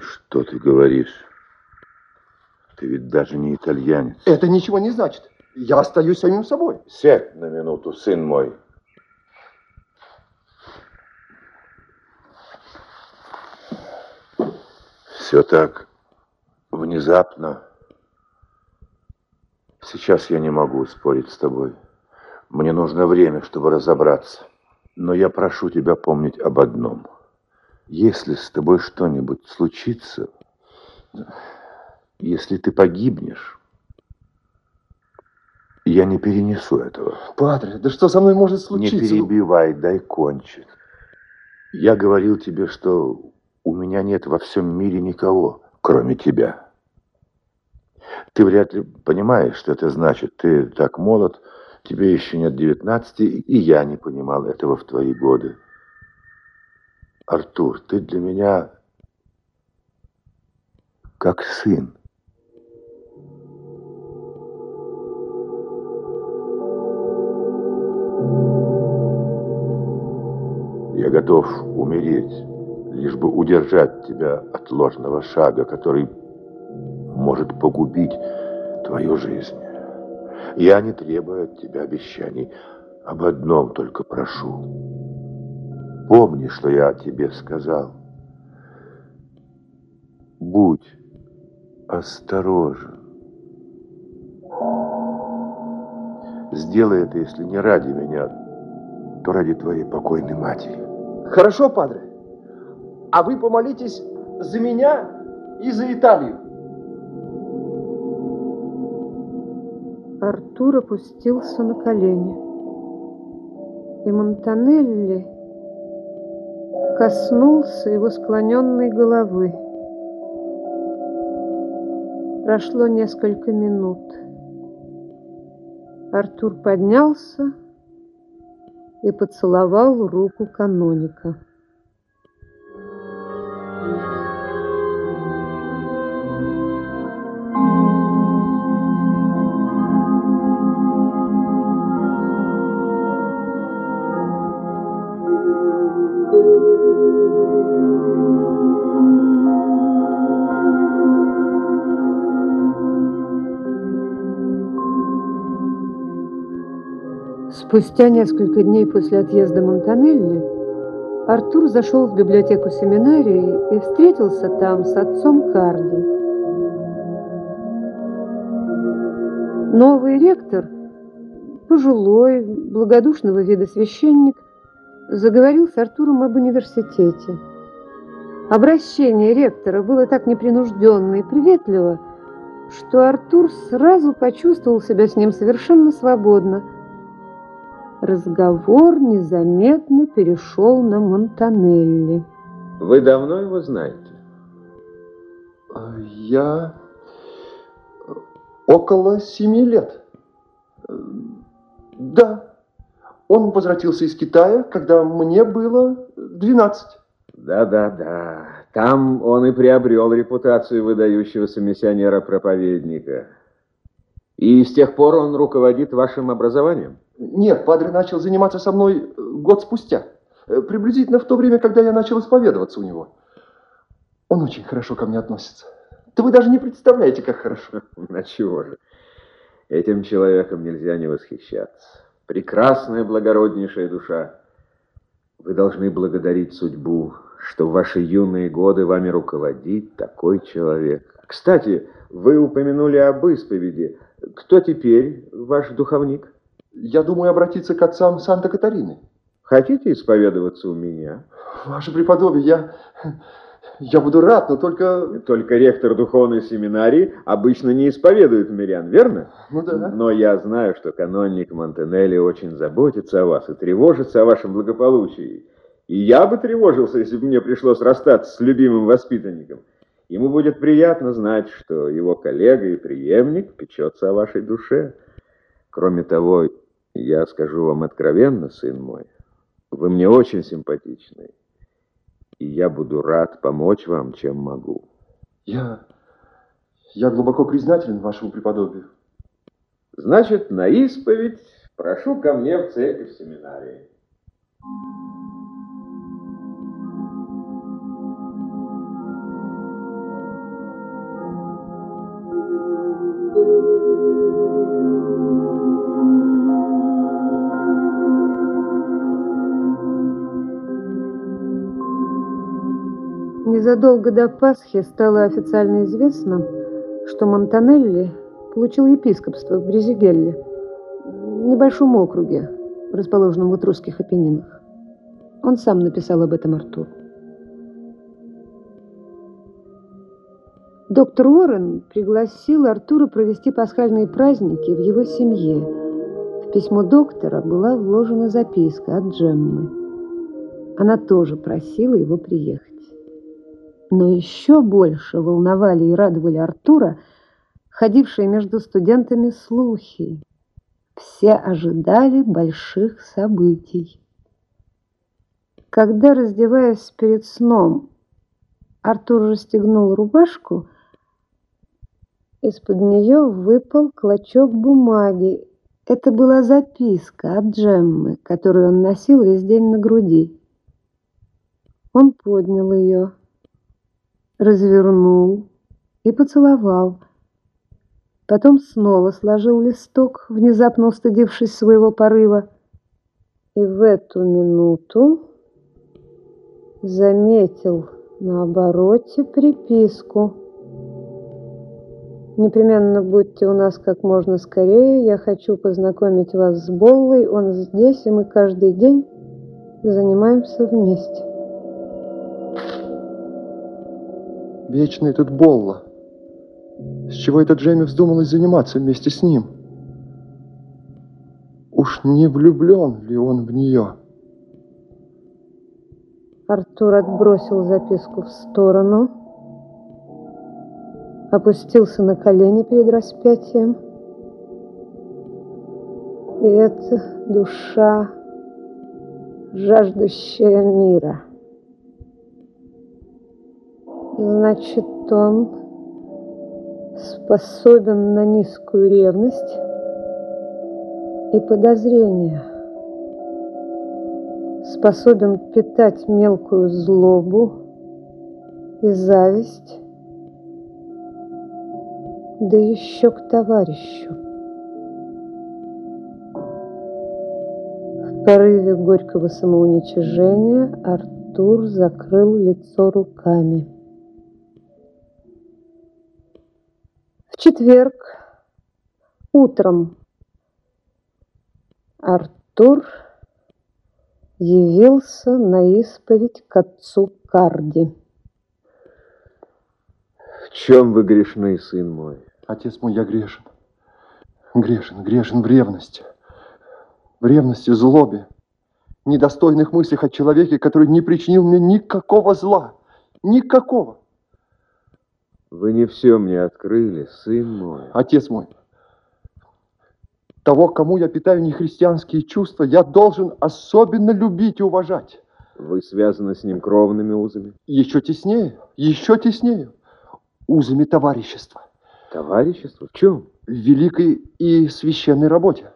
Что ты говоришь? Ты ведь даже не итальянец. Это ничего не значит. Я остаюсь самим собой. Сядь на минуту, сын мой. Все так внезапно. Сейчас я не могу спорить с тобой. Мне нужно время, чтобы разобраться. Но я прошу тебя помнить об одном. Если с тобой что-нибудь случится, если ты погибнешь, я не перенесу этого. Падре, да что со мной может случиться? Не перебивай, дай кончить. Я говорил тебе, что у меня нет во всем мире никого, кроме тебя. Ты вряд ли понимаешь, что это значит. Ты так молод, тебе еще нет девятнадцати, и я не понимал этого в твои годы. Артур, ты для меня как сын. Я готов умереть, лишь бы удержать тебя от ложного шага, который может погубить твою жизнь. Я не требую от тебя обещаний, об одном только прошу. Помни, что я тебе сказал. Будь осторожен. Сделай это, если не ради меня, то ради твоей покойной матери. Хорошо, падре. А вы помолитесь за меня и за Италию. Артур опустился на колени. И Монтанелли коснулся его склоненной головы. Прошло несколько минут. Артур поднялся и поцеловал руку каноника. Спустя несколько дней после отъезда Монтанелли Артур зашел в библиотеку семинарии и встретился там с отцом Карди. Новый ректор, пожилой, благодушного вида священник, заговорил с Артуром об университете. Обращение ректора было так непринужденно и приветливо, что Артур сразу почувствовал себя с ним совершенно свободно – разговор незаметно перешел на Монтанелли. Вы давно его знаете? А, я около семи лет. Да. Он возвратился из Китая, когда мне было двенадцать. Да-да-да. Там он и приобрел репутацию выдающегося миссионера-проповедника. И с тех пор он руководит вашим образованием? Нет, падре начал заниматься со мной э, год спустя. Э, приблизительно в то время, когда я начал исповедоваться у него. Он очень хорошо ко мне относится. Да вы даже не представляете, как хорошо. На чего же? Этим человеком нельзя не восхищаться. Прекрасная, благороднейшая душа. Вы должны благодарить судьбу, что в ваши юные годы вами руководит такой человек. Кстати, вы упомянули об исповеди. Кто теперь ваш духовник? Я думаю обратиться к отцам Санта-Катарины. Хотите исповедоваться у меня? Ваше преподобие, я... Я буду рад, но только... Только ректор духовной семинарии обычно не исповедует мирян, верно? Ну да. Но я знаю, что канонник Монтенелли очень заботится о вас и тревожится о вашем благополучии. И я бы тревожился, если бы мне пришлось расстаться с любимым воспитанником. Ему будет приятно знать, что его коллега и преемник печется о вашей душе. Кроме того, я скажу вам откровенно, сын мой, вы мне очень симпатичны, и я буду рад помочь вам, чем могу. Я... я глубоко признателен вашему преподобию. Значит, на исповедь прошу ко мне в церковь семинарии. Thank you. Незадолго до Пасхи стало официально известно, что Монтанелли получил епископство в Брезигелле, небольшом округе, расположенном в Этрусских Апеннинах. Он сам написал об этом Артуру. Доктор Уоррен пригласил Артура провести пасхальные праздники в его семье. В письмо доктора была вложена записка от Джеммы. Она тоже просила его приехать. Но еще больше волновали и радовали Артура ходившие между студентами слухи. Все ожидали больших событий. Когда, раздеваясь перед сном, Артур расстегнул рубашку, из-под нее выпал клочок бумаги. Это была записка от Джеммы, которую он носил весь день на груди. Он поднял ее, развернул и поцеловал. Потом снова сложил листок, внезапно устыдившись своего порыва. И в эту минуту заметил на обороте приписку. Непременно будьте у нас как можно скорее. Я хочу познакомить вас с Боллой. Он здесь, и мы каждый день занимаемся вместе. Вечный этот Болла. С чего эта Джейми вздумалась заниматься вместе с ним? Уж не влюблен ли он в нее? Артур отбросил записку в сторону, опустился на колени перед распятием. И это душа, жаждущая мира. Значит, он способен на низкую ревность и подозрение, способен питать мелкую злобу и зависть, да еще к товарищу. В порыве горького самоуничижения Артур закрыл лицо руками. Четверг утром Артур явился на исповедь к отцу Карди. В чем вы грешны, сын мой? Отец мой, я грешен. Грешен, грешен в ревности. В ревности, злобе. Недостойных мыслях о человеке, который не причинил мне никакого зла. Никакого. Вы не все мне открыли, сын мой. Отец мой, того, кому я питаю нехристианские чувства, я должен особенно любить и уважать. Вы связаны с ним кровными узами? Еще теснее, еще теснее. Узами товарищества. Товарищество? В чем? В великой и священной работе.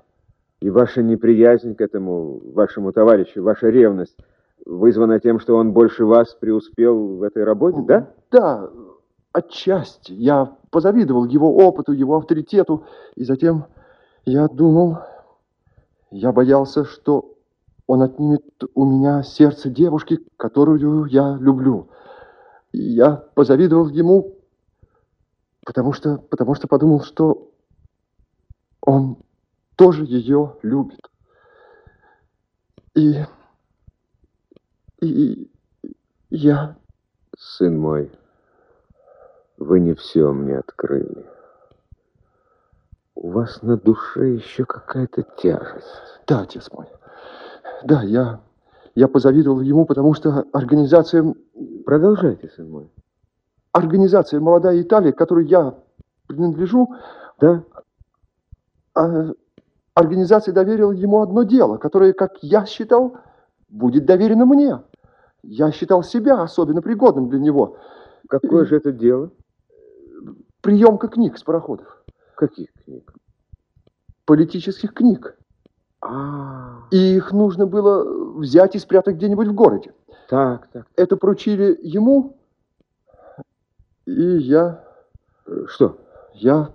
И ваша неприязнь к этому вашему товарищу, ваша ревность вызвана тем, что он больше вас преуспел в этой работе, да? Да, Отчасти я позавидовал его опыту, его авторитету, и затем я думал, я боялся, что он отнимет у меня сердце девушки, которую я люблю. Я позавидовал ему, потому что, потому что подумал, что он тоже ее любит. И, и я... Сын мой, вы не все мне открыли. У вас на душе еще какая-то тяжесть. Да, отец мой. Да, я, я позавидовал ему, потому что организация... Продолжайте, сын мой. Организация «Молодая Италия», к которой я принадлежу, да, а, организация доверила ему одно дело, которое, как я считал, будет доверено мне. Я считал себя особенно пригодным для него. Какое И... же это дело? Приемка книг с пароходов. Каких книг? Политических книг. А, И их нужно было взять и спрятать где-нибудь в городе. Так, так. Это поручили ему, и я... Что? Я